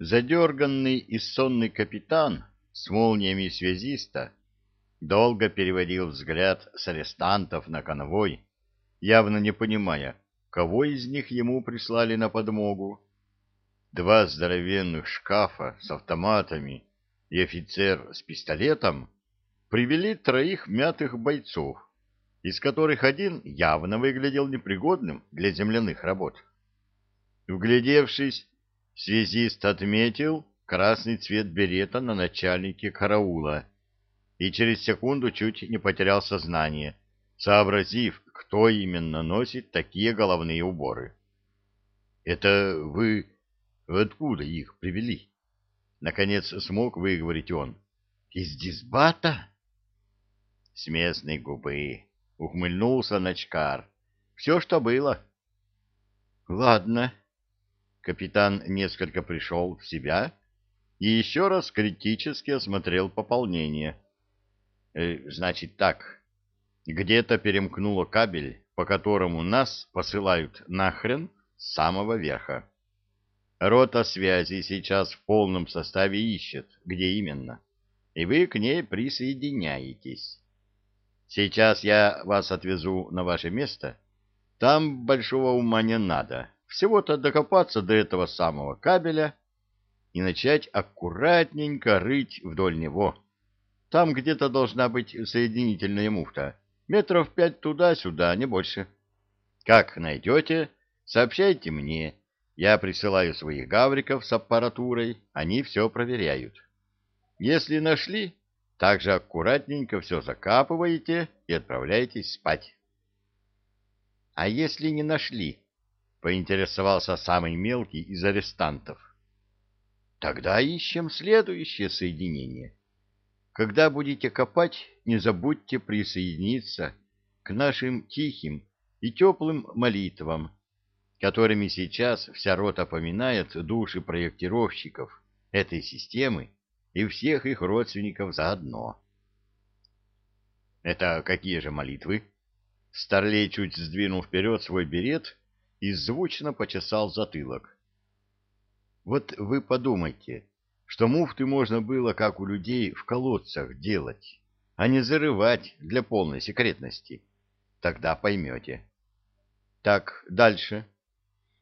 Задерганный и сонный капитан с молниями связиста долго переводил взгляд с арестантов на конвой, явно не понимая, кого из них ему прислали на подмогу. Два здоровенных шкафа с автоматами и офицер с пистолетом привели троих мятых бойцов, из которых один явно выглядел непригодным для земляных работ. Вглядевшись, Связист отметил красный цвет берета на начальнике караула и через секунду чуть не потерял сознание, сообразив, кто именно носит такие головные уборы. «Это вы откуда их привели?» Наконец смог выговорить он. «Из дисбата?» «С местной губы», — ухмыльнулся начкар. «Все, что было». «Ладно», капитан несколько пришел в себя и еще раз критически осмотрел пополнение. Э, «Значит так, где-то перемкнуло кабель, по которому нас посылают нахрен с самого верха. Рота связи сейчас в полном составе ищет, где именно, и вы к ней присоединяетесь. Сейчас я вас отвезу на ваше место». Там большого ума не надо. Всего-то докопаться до этого самого кабеля и начать аккуратненько рыть вдоль него. Там где-то должна быть соединительная муфта. Метров пять туда-сюда, не больше. Как найдете, сообщайте мне. Я присылаю своих гавриков с аппаратурой, они все проверяют. Если нашли, также аккуратненько все закапываете и отправляетесь спать. А если не нашли? — поинтересовался самый мелкий из арестантов. «Тогда ищем следующее соединение. Когда будете копать, не забудьте присоединиться к нашим тихим и теплым молитвам, которыми сейчас вся рота поминает души проектировщиков этой системы и всех их родственников заодно». «Это какие же молитвы?» Старлей чуть сдвинул вперед свой берет и звучно почесал затылок. Вот вы подумайте, что муфты можно было, как у людей, в колодцах делать, а не зарывать для полной секретности. Тогда поймете. Так, дальше.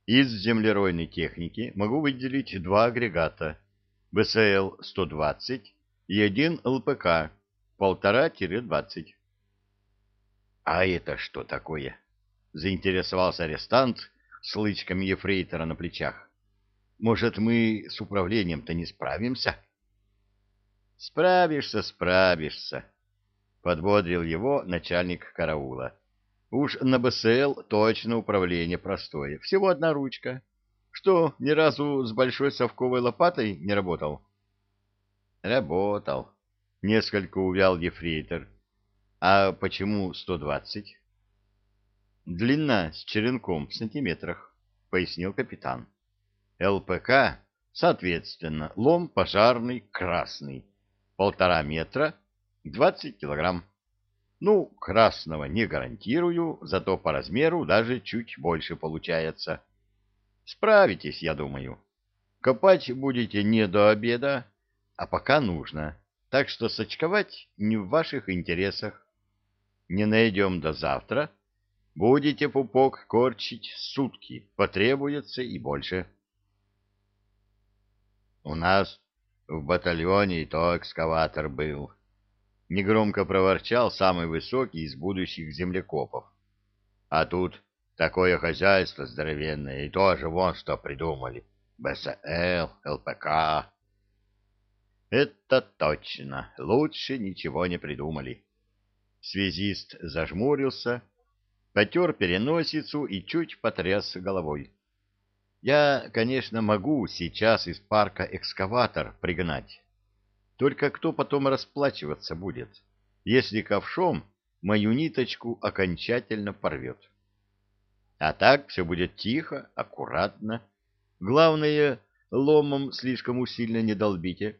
Из землеройной техники могу выделить два агрегата БСЛ-120 и один ЛПК 1,5-20. А это что такое? заинтересовался арестант с лычком ефрейтора на плечах. Может, мы с управлением-то не справимся? Справишься, справишься, подбодрил его начальник караула. Уж на БСЛ точно управление простое, всего одна ручка. Что, ни разу с большой совковой лопатой не работал? Работал, несколько увял ефрейтор. А почему сто двадцать? Длина с черенком в сантиметрах, пояснил капитан. ЛПК, соответственно, лом пожарный красный, полтора метра, 20 килограмм. Ну, красного не гарантирую, зато по размеру даже чуть больше получается. Справитесь, я думаю. Копать будете не до обеда, а пока нужно. Так что сочковать не в ваших интересах. Не найдем до завтра — Будете пупок корчить сутки, потребуется и больше. У нас в батальоне и то экскаватор был. Негромко проворчал самый высокий из будущих землекопов. А тут такое хозяйство здоровенное, и тоже вон что придумали. БСЛ, ЛПК. Это точно, лучше ничего не придумали. Связист зажмурился потер переносицу и чуть потряс головой. Я, конечно, могу сейчас из парка экскаватор пригнать. Только кто потом расплачиваться будет, если ковшом мою ниточку окончательно порвет? А так все будет тихо, аккуратно. Главное, ломом слишком усильно не долбите,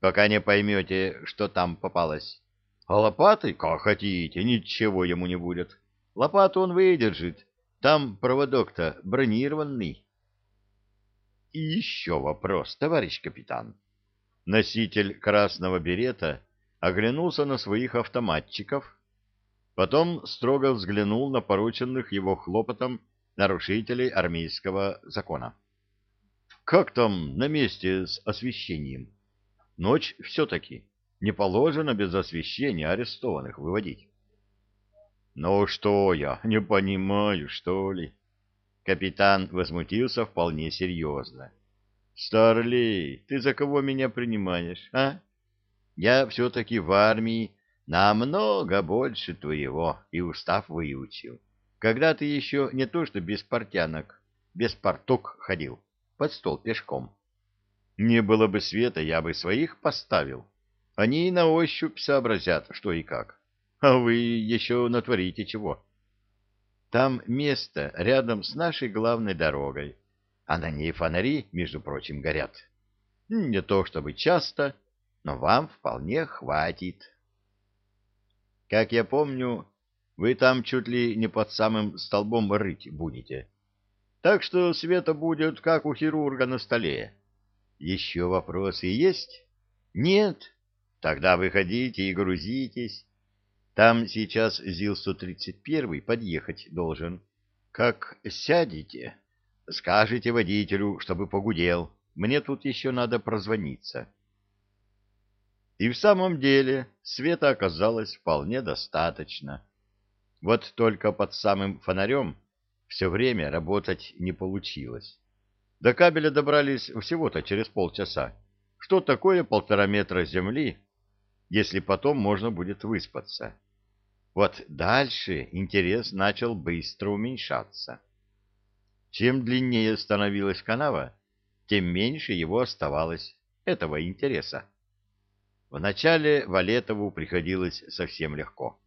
пока не поймете, что там попалось. А лопатой, как хотите, ничего ему не будет. Лопату он выдержит. Там проводок-то бронированный. И еще вопрос, товарищ капитан. Носитель красного берета оглянулся на своих автоматчиков, потом строго взглянул на порученных его хлопотом нарушителей армейского закона. Как там на месте с освещением? Ночь все-таки. Не положено без освещения арестованных выводить. «Ну что я, не понимаю, что ли?» Капитан возмутился вполне серьезно. «Старлей, ты за кого меня принимаешь, а? Я все-таки в армии намного больше твоего и устав выучил. Когда ты еще не то что без портянок, без порток ходил, под стол пешком. Не было бы света, я бы своих поставил. Они и на ощупь сообразят, что и как. А вы еще натворите чего? Там место рядом с нашей главной дорогой, а на ней фонари, между прочим, горят. Не то чтобы часто, но вам вполне хватит. Как я помню, вы там чуть ли не под самым столбом рыть будете. Так что света будет, как у хирурга на столе. Еще вопросы есть? Нет? Тогда выходите и грузитесь. Там сейчас ЗИЛ-131 подъехать должен. Как сядете, скажите водителю, чтобы погудел. Мне тут еще надо прозвониться. И в самом деле света оказалось вполне достаточно. Вот только под самым фонарем все время работать не получилось. До кабеля добрались всего-то через полчаса. Что такое полтора метра земли, если потом можно будет выспаться? Вот дальше интерес начал быстро уменьшаться. Чем длиннее становилась канава, тем меньше его оставалось, этого интереса. Вначале Валетову приходилось совсем легко.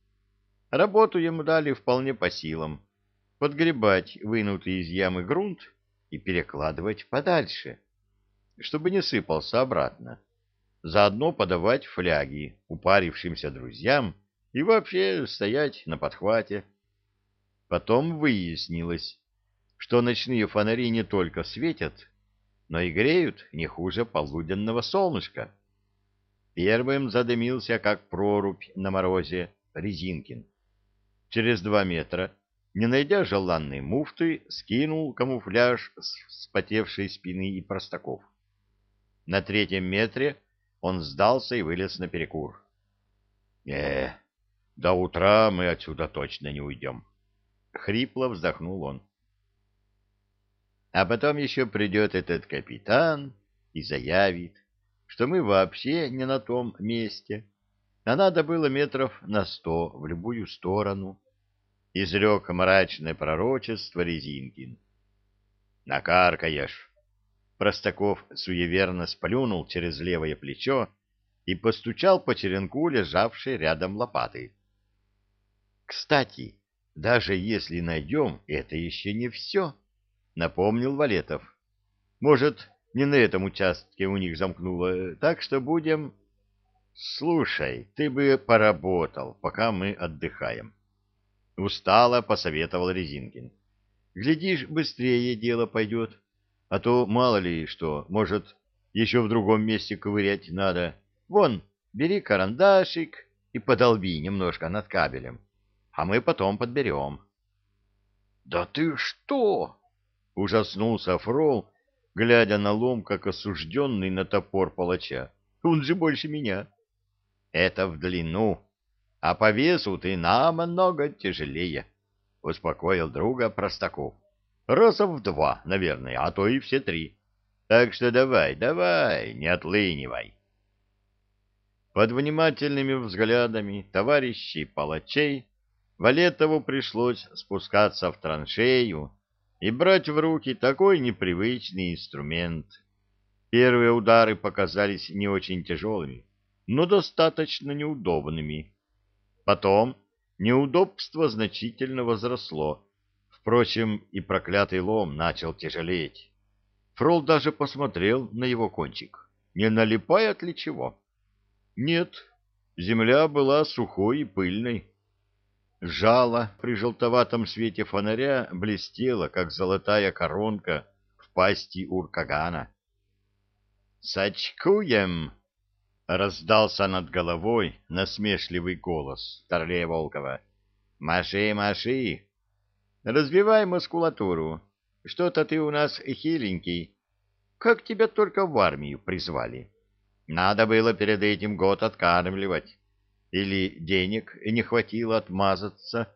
Работу ему дали вполне по силам. Подгребать вынутый из ямы грунт и перекладывать подальше, чтобы не сыпался обратно. Заодно подавать фляги упарившимся друзьям и вообще стоять на подхвате. Потом выяснилось, что ночные фонари не только светят, но и греют не хуже полуденного солнышка. Первым задымился, как прорубь на морозе, Резинкин. Через два метра, не найдя желанной муфты, скинул камуфляж с вспотевшей спины и простаков. На третьем метре он сдался и вылез на перекур. — Э, до утра мы отсюда точно не уйдем. Хрипло вздохнул он. А потом еще придет этот капитан и заявит, что мы вообще не на том месте, а надо было метров на сто в любую сторону, — изрек мрачное пророчество Резинкин. — Накаркаешь! Простаков суеверно сплюнул через левое плечо и постучал по черенку, лежавшей рядом лопатой. Кстати, даже если найдем, это еще не все, — напомнил Валетов. Может, не на этом участке у них замкнуло, так что будем... Слушай, ты бы поработал, пока мы отдыхаем. Устало посоветовал Резинкин. Глядишь, быстрее дело пойдет, а то мало ли что, может, еще в другом месте ковырять надо. Вон, бери карандашик и подолби немножко над кабелем а мы потом подберем. — Да ты что? — ужаснулся Фрол, глядя на лом, как осужденный на топор палача. — Он же больше меня. — Это в длину, а по весу ты намного тяжелее, — успокоил друга Простаков. — Раза в два, наверное, а то и все три. Так что давай, давай, не отлынивай. Под внимательными взглядами товарищей палачей Валетову пришлось спускаться в траншею и брать в руки такой непривычный инструмент. Первые удары показались не очень тяжелыми, но достаточно неудобными. Потом неудобство значительно возросло. Впрочем, и проклятый лом начал тяжелеть. Фрол даже посмотрел на его кончик. Не налипает ли чего? Нет, земля была сухой и пыльной. Жало при желтоватом свете фонаря блестело, как золотая коронка в пасти уркагана. «Сачкуем!» — раздался над головой насмешливый голос Торлея Волкова. «Маши, маши! Развивай мускулатуру. Что-то ты у нас хиленький. Как тебя только в армию призвали? Надо было перед этим год откармливать». Или денег не хватило отмазаться.